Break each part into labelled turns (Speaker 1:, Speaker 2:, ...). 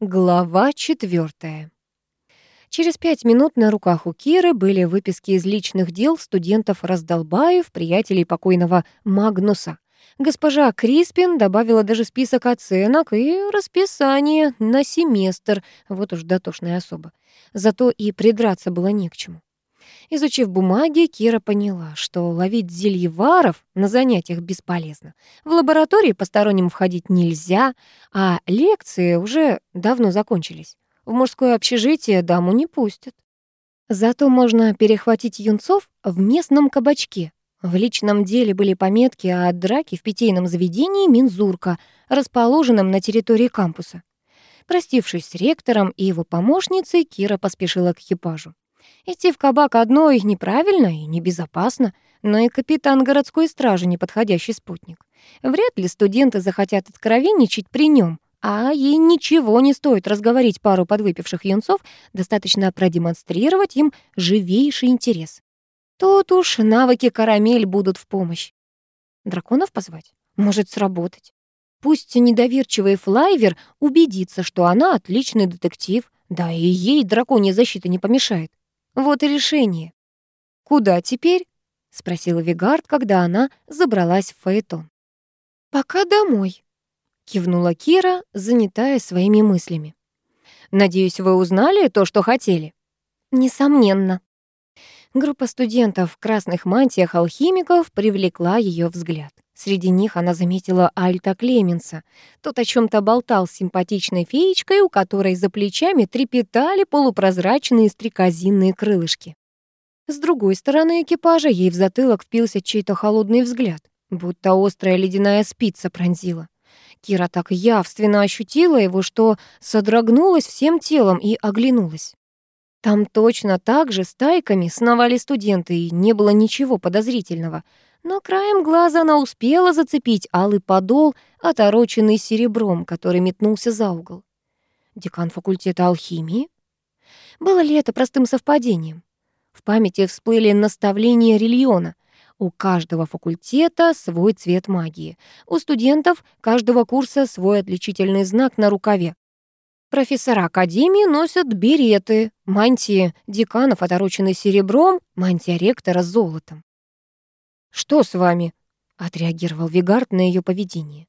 Speaker 1: Глава четвертая. Через пять минут на руках у Киры были выписки из личных дел студентов Раздолбаев, приятелей покойного Магнуса. Госпожа Криспин добавила даже список оценок и расписание на семестр, вот уж дотошная особа. Зато и придраться было не к чему. Изучив бумаги, Кира поняла, что ловить зельеваров на занятиях бесполезно. В лаборатории посторонним входить нельзя, а лекции уже давно закончились. В мужское общежитие даму не пустят. Зато можно перехватить юнцов в местном кабачке. В личном деле были пометки о драке в питейном заведении «Минзурка», расположенном на территории кампуса. Простившись с ректором и его помощницей, Кира поспешила к экипажу. Идти в кабак одной неправильно и небезопасно, но и капитан городской стражи неподходящий спутник. Вряд ли студенты захотят откровенничать при нем, а ей ничего не стоит разговорить пару подвыпивших юнцов, достаточно продемонстрировать им живейший интерес. Тут уж навыки карамель будут в помощь. Драконов позвать? Может сработать. Пусть недоверчивый флайвер убедится, что она отличный детектив, да и ей драконья защита не помешает. Вот и решение. «Куда теперь?» — спросила Вигард, когда она забралась в фаэтон. «Пока домой», — кивнула Кира, занятая своими мыслями. «Надеюсь, вы узнали то, что хотели?» «Несомненно». Группа студентов в красных мантиях-алхимиков привлекла ее взгляд. Среди них она заметила Альта Клеменса. Тот о чем то болтал с симпатичной феечкой, у которой за плечами трепетали полупрозрачные стрекозинные крылышки. С другой стороны экипажа ей в затылок впился чей-то холодный взгляд, будто острая ледяная спица пронзила. Кира так явственно ощутила его, что содрогнулась всем телом и оглянулась. Там точно так же стайками сновали студенты, и не было ничего подозрительного — но краем глаза она успела зацепить алый подол, отороченный серебром, который метнулся за угол. Декан факультета алхимии? Было ли это простым совпадением? В памяти всплыли наставления Рильона. У каждого факультета свой цвет магии. У студентов каждого курса свой отличительный знак на рукаве. Профессора академии носят береты, мантии деканов оторочены серебром, мантия ректора — золотом. «Что с вами?» — отреагировал Вигард на ее поведение.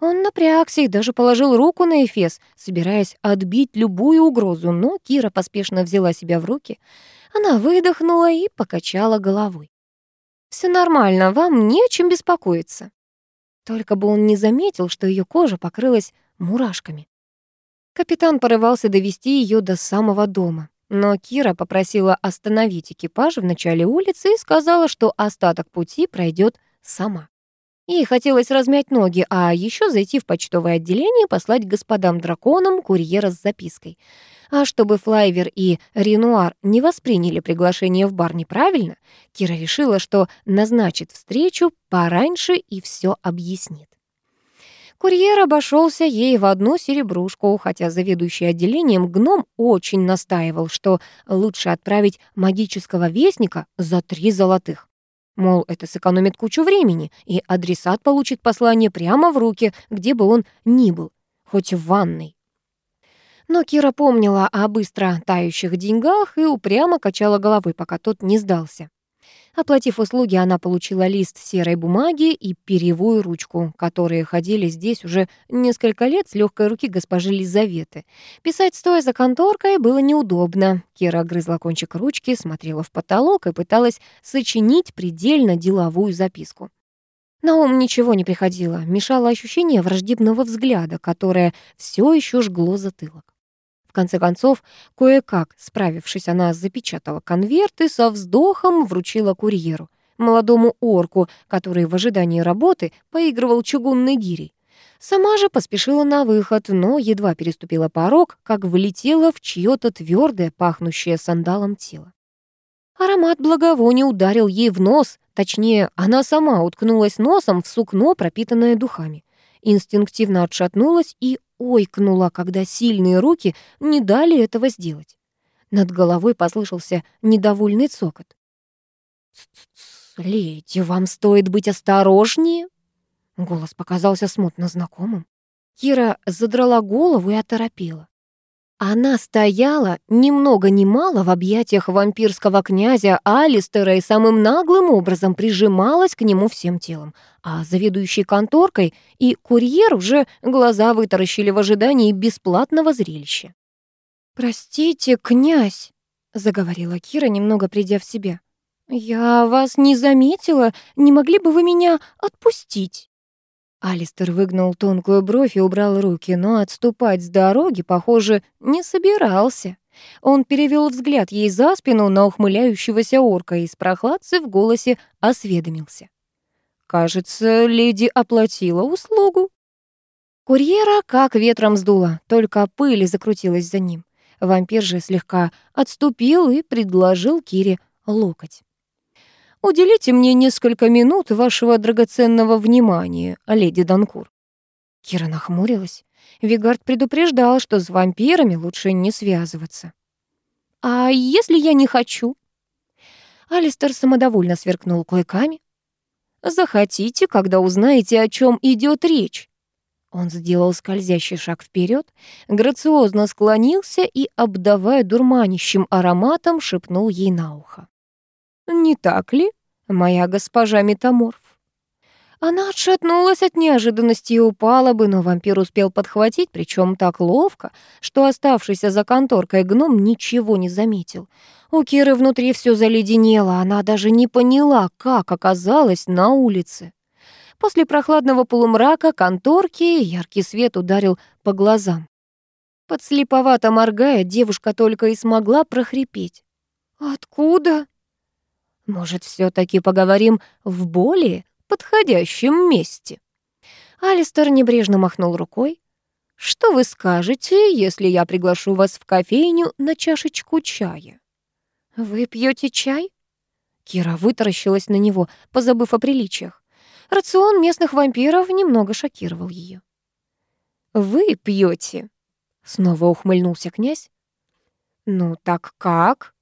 Speaker 1: Он напрягся и даже положил руку на Эфес, собираясь отбить любую угрозу, но Кира поспешно взяла себя в руки. Она выдохнула и покачала головой. «Все нормально, вам не о чем беспокоиться». Только бы он не заметил, что ее кожа покрылась мурашками. Капитан порывался довести ее до самого дома. Но Кира попросила остановить экипаж в начале улицы и сказала, что остаток пути пройдет сама. Ей хотелось размять ноги, а еще зайти в почтовое отделение и послать господам драконам курьера с запиской. А чтобы Флайвер и Ренуар не восприняли приглашение в бар неправильно, Кира решила, что назначит встречу пораньше и все объяснит. Курьер обошелся ей в одну серебрушку, хотя заведующий отделением гном очень настаивал, что лучше отправить магического вестника за три золотых. Мол, это сэкономит кучу времени, и адресат получит послание прямо в руки, где бы он ни был, хоть в ванной. Но Кира помнила о быстро тающих деньгах и упрямо качала головой, пока тот не сдался. Оплатив услуги, она получила лист серой бумаги и перьевую ручку, которые ходили здесь уже несколько лет с легкой руки госпожи Лизаветы. Писать стоя за конторкой было неудобно. Кира грызла кончик ручки, смотрела в потолок и пыталась сочинить предельно деловую записку. На ум ничего не приходило, мешало ощущение враждебного взгляда, которое все еще жгло затылок конце концов, кое-как, справившись, она запечатала конверт и со вздохом вручила курьеру, молодому орку, который в ожидании работы поигрывал чугунной гирей. Сама же поспешила на выход, но едва переступила порог, как влетела в чьё-то твёрдое, пахнущее сандалом тело. Аромат благовония ударил ей в нос, точнее, она сама уткнулась носом в сукно, пропитанное духами. Инстинктивно отшатнулась и ойкнула, когда сильные руки не дали этого сделать. Над головой послышался недовольный цокот. «Ц-ц-ц, леди, вам стоит быть осторожнее!» Голос показался смутно знакомым. Кира задрала голову и оторопела. Она стояла ни много ни мало в объятиях вампирского князя Алистера и самым наглым образом прижималась к нему всем телом, а заведующий конторкой и курьер уже глаза вытаращили в ожидании бесплатного зрелища. «Простите, князь», — заговорила Кира, немного придя в себя. «Я вас не заметила. Не могли бы вы меня отпустить?» Алистер выгнул тонкую бровь и убрал руки, но отступать с дороги, похоже, не собирался. Он перевел взгляд ей за спину на ухмыляющегося орка и с прохладцей в голосе осведомился. «Кажется, леди оплатила услугу». Курьера как ветром сдуло, только пыль закрутилась за ним. Вампир же слегка отступил и предложил Кире локоть. Уделите мне несколько минут вашего драгоценного внимания, леди Данкур». Кира нахмурилась. Вигард предупреждал, что с вампирами лучше не связываться. «А если я не хочу?» Алистер самодовольно сверкнул клыками. «Захотите, когда узнаете, о чем идет речь». Он сделал скользящий шаг вперед, грациозно склонился и, обдавая дурманящим ароматом, шепнул ей на ухо. «Не так ли, моя госпожа Метаморф?» Она отшатнулась от неожиданности и упала бы, но вампир успел подхватить, причем так ловко, что оставшийся за конторкой гном ничего не заметил. У Киры внутри все заледенело, она даже не поняла, как оказалась на улице. После прохладного полумрака конторки яркий свет ударил по глазам. Подслеповато моргая, девушка только и смогла прохрипеть. «Откуда?» Может, все таки поговорим в более подходящем месте?» Алистер небрежно махнул рукой. «Что вы скажете, если я приглашу вас в кофейню на чашечку чая?» «Вы пьете чай?» Кира вытаращилась на него, позабыв о приличиях. Рацион местных вампиров немного шокировал ее. «Вы пьете? Снова ухмыльнулся князь. «Ну так как?»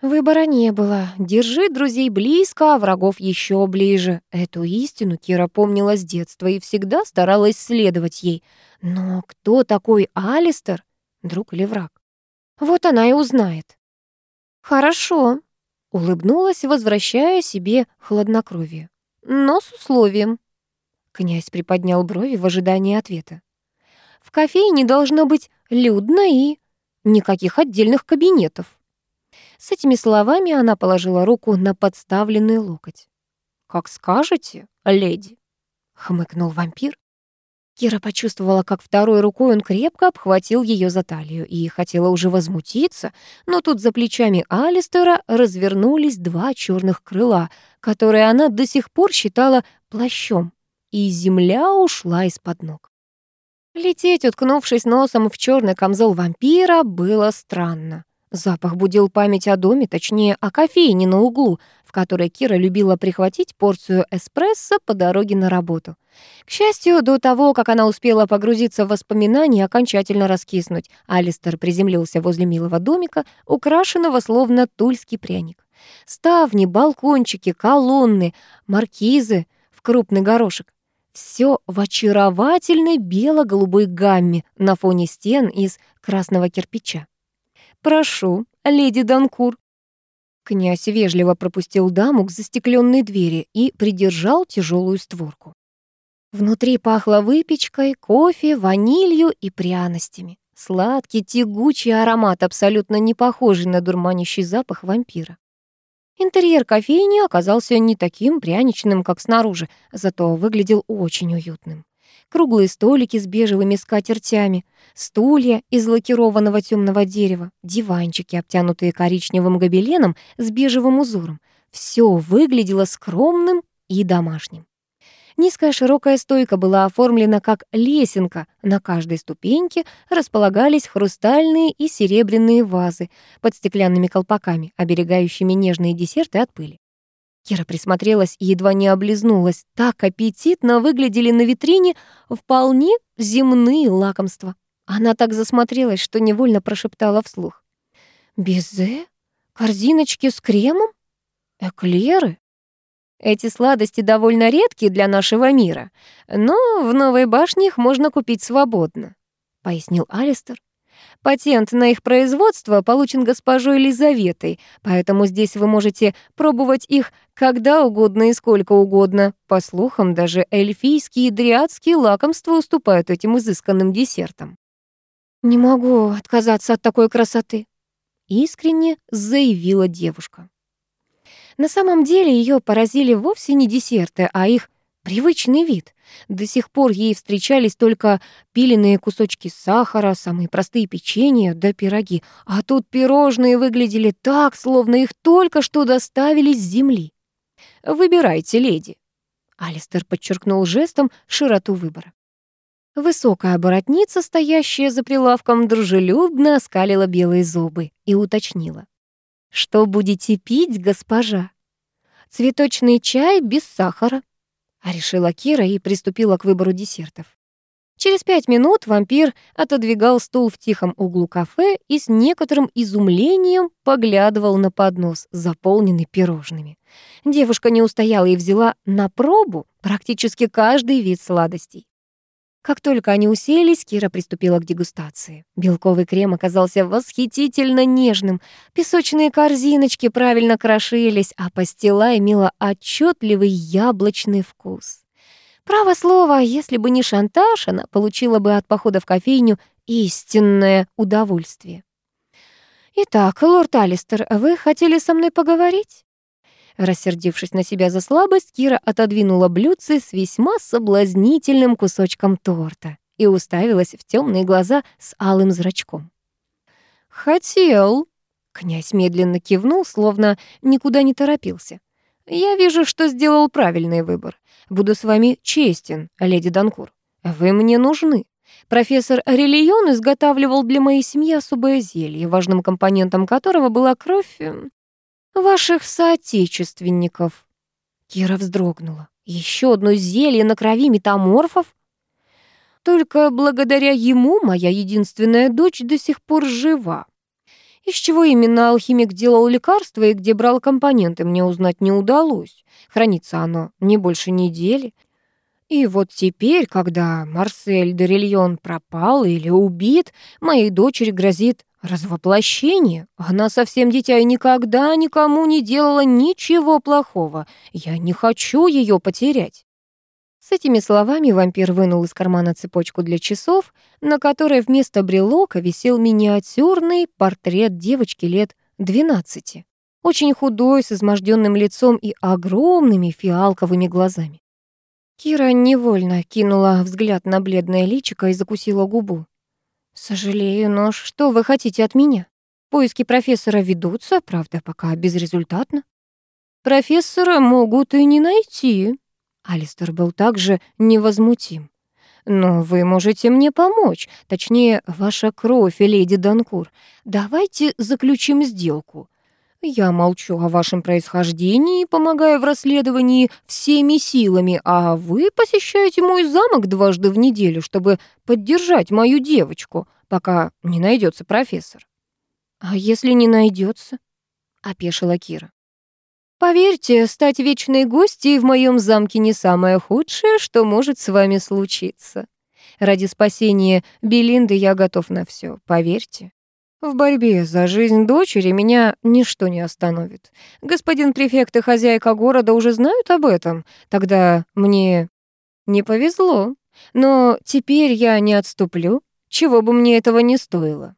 Speaker 1: Выбора не было. Держи друзей близко, а врагов еще ближе. Эту истину Кира помнила с детства и всегда старалась следовать ей. Но кто такой Алистер? Друг или враг? Вот она и узнает. «Хорошо», — улыбнулась, возвращая себе хладнокровие. «Но с условием». Князь приподнял брови в ожидании ответа. «В кофейне должно быть людно и никаких отдельных кабинетов». С этими словами она положила руку на подставленный локоть. «Как скажете, леди», — хмыкнул вампир. Кира почувствовала, как второй рукой он крепко обхватил ее за талию и хотела уже возмутиться, но тут за плечами Алистера развернулись два черных крыла, которые она до сих пор считала плащом, и земля ушла из-под ног. Лететь, уткнувшись носом в черный камзол вампира, было странно. Запах будил память о доме, точнее, о кофейне на углу, в которой Кира любила прихватить порцию эспрессо по дороге на работу. К счастью, до того, как она успела погрузиться в воспоминания и окончательно раскиснуть, Алистер приземлился возле милого домика, украшенного словно тульский пряник. Ставни, балкончики, колонны, маркизы в крупный горошек. Все в очаровательной бело-голубой гамме на фоне стен из красного кирпича. «Прошу, леди Данкур». Князь вежливо пропустил даму к застекленной двери и придержал тяжелую створку. Внутри пахло выпечкой, кофе, ванилью и пряностями. Сладкий, тягучий аромат, абсолютно не похожий на дурманящий запах вампира. Интерьер кофейни оказался не таким пряничным, как снаружи, зато выглядел очень уютным круглые столики с бежевыми скатертями, стулья из лакированного темного дерева, диванчики, обтянутые коричневым гобеленом с бежевым узором. Все выглядело скромным и домашним. Низкая широкая стойка была оформлена как лесенка. На каждой ступеньке располагались хрустальные и серебряные вазы под стеклянными колпаками, оберегающими нежные десерты от пыли. Кира присмотрелась и едва не облизнулась. Так аппетитно выглядели на витрине вполне земные лакомства. Она так засмотрелась, что невольно прошептала вслух. «Безе? Корзиночки с кремом? Эклеры?» Эти сладости довольно редкие для нашего мира, но в Новой башне их можно купить свободно, пояснил Алистер. Патент на их производство получен госпожой Елизаветой, поэтому здесь вы можете пробовать их когда угодно и сколько угодно. По слухам, даже эльфийские и дриадские лакомства уступают этим изысканным десертам. «Не могу отказаться от такой красоты», — искренне заявила девушка. На самом деле ее поразили вовсе не десерты, а их привычный вид. До сих пор ей встречались только пиленные кусочки сахара, самые простые печенья да пироги, а тут пирожные выглядели так, словно их только что доставили с земли. «Выбирайте, леди», — Алистер подчеркнул жестом широту выбора. Высокая боротница, стоящая за прилавком, дружелюбно оскалила белые зубы и уточнила. «Что будете пить, госпожа?» «Цветочный чай без сахара», — решила Кира и приступила к выбору десертов. Через пять минут вампир отодвигал стул в тихом углу кафе и с некоторым изумлением поглядывал на поднос, заполненный пирожными. Девушка не устояла и взяла на пробу практически каждый вид сладостей. Как только они уселись, Кира приступила к дегустации. Белковый крем оказался восхитительно нежным, песочные корзиночки правильно крошились, а пастила имела отчетливый яблочный вкус. Право слово, если бы не шантаж, она получила бы от похода в кофейню истинное удовольствие. «Итак, лорд Алистер, вы хотели со мной поговорить?» Рассердившись на себя за слабость, Кира отодвинула блюдце с весьма соблазнительным кусочком торта и уставилась в темные глаза с алым зрачком. «Хотел», — князь медленно кивнул, словно никуда не торопился. «Я вижу, что сделал правильный выбор. Буду с вами честен, леди Данкур. Вы мне нужны. Профессор Релион изготавливал для моей семьи особое зелье, важным компонентом которого была кровь эм, ваших соотечественников». Кира вздрогнула. Еще одно зелье на крови метаморфов? Только благодаря ему моя единственная дочь до сих пор жива. Из чего именно алхимик делал лекарство и где брал компоненты, мне узнать не удалось. Хранится оно не больше недели. И вот теперь, когда Марсель Дорильон пропал или убит, моей дочери грозит Развоплощение? Она совсем дитя и никогда никому не делала ничего плохого. Я не хочу ее потерять. С этими словами вампир вынул из кармана цепочку для часов, на которой вместо брелока висел миниатюрный портрет девочки лет 12. Очень худой, с изможденным лицом и огромными фиалковыми глазами. Кира невольно кинула взгляд на бледное личико и закусила губу. «Сожалею, но что вы хотите от меня? Поиски профессора ведутся, правда, пока безрезультатно». «Профессора могут и не найти». Алистер был также невозмутим. «Но вы можете мне помочь, точнее, ваша кровь, леди Данкур. Давайте заключим сделку. Я молчу о вашем происхождении, помогаю в расследовании всеми силами, а вы посещаете мой замок дважды в неделю, чтобы поддержать мою девочку, пока не найдется профессор». «А если не найдется? опешила Кира. «Поверьте, стать вечной гостьей в моем замке не самое худшее, что может с вами случиться. Ради спасения Белинды я готов на все, поверьте». В борьбе за жизнь дочери меня ничто не остановит. Господин префект и хозяйка города уже знают об этом. Тогда мне не повезло. Но теперь я не отступлю, чего бы мне этого не стоило.